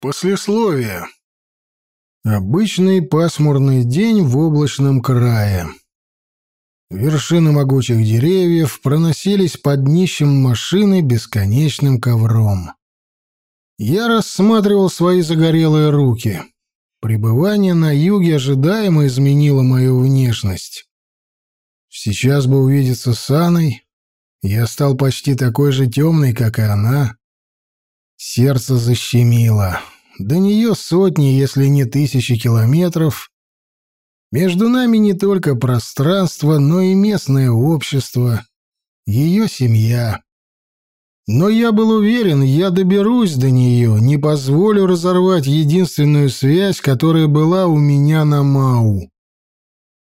Послесловие. Обычный пасмурный день в облачном крае. Вершины могучих деревьев проносились под днищем машины бесконечным ковром. Я рассматривал свои загорелые руки. Пребывание на юге ожидаемо изменило мою внешность. Сейчас бы увидеться с Анной, я стал почти такой же темный, как и она. Сердце защемило. До нее сотни, если не тысячи километров. Между нами не только пространство, но и местное общество, ее семья. Но я был уверен, я доберусь до нее, не позволю разорвать единственную связь, которая была у меня на Мау.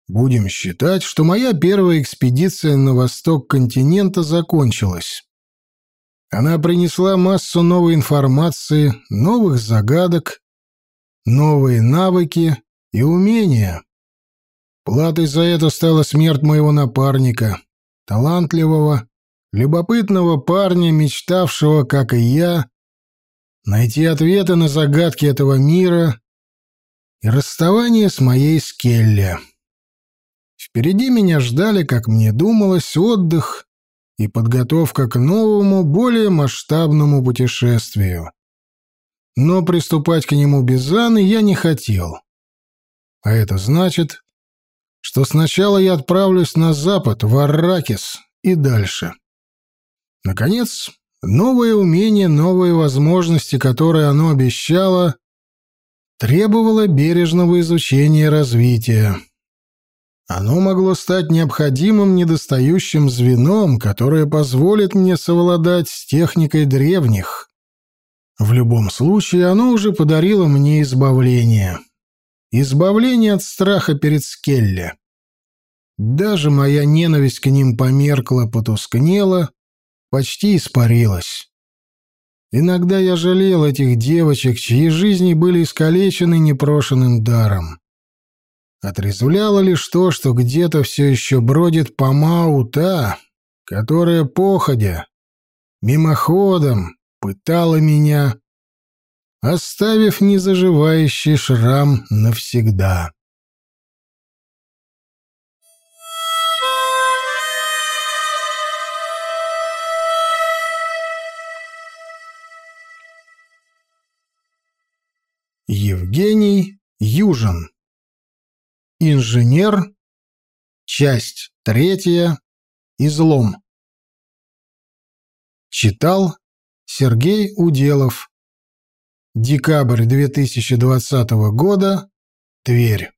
Будем считать, что моя первая экспедиция на восток континента закончилась. Она принесла массу новой информации, новых загадок, новые навыки и умения. Платой за это стала смерть моего напарника, талантливого, любопытного парня, мечтавшего, как и я, найти ответы на загадки этого мира и расставание с моей Скелли. Впереди меня ждали, как мне думалось, отдых и подготовка к новому, более масштабному путешествию. Но приступать к нему без Анны я не хотел. А это значит, что сначала я отправлюсь на запад, в Арракис и дальше. Наконец, новое умение, новые возможности, которые оно обещало, требовало бережного изучения и развития. Оно могло стать необходимым недостающим звеном, которое позволит мне совладать с техникой древних. В любом случае, оно уже подарило мне избавление. Избавление от страха перед Скелли. Даже моя ненависть к ним померкла, потускнела, почти испарилась. Иногда я жалел этих девочек, чьи жизни были искалечены непрошенным даром. Отрезвляло лишь то, что где-то все еще бродит по Мау та, которая походя, мимоходом пытала меня, оставив незаживающий шрам навсегда. Евгений Южин Инженер. Часть третья. Излом. Читал Сергей Уделов. Декабрь 2020 года. Тверь.